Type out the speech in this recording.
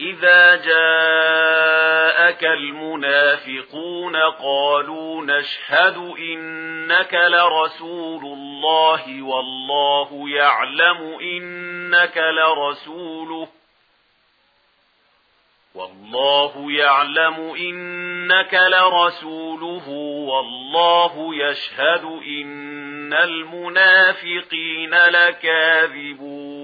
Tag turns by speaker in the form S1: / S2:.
S1: إذا جاءك المنافقون قالوا نشهد إنك لرسول الله والله يعلم إنك لرسوله والله يعلم إنك لرسوله والله يشهد إن المنافقين لكاذبون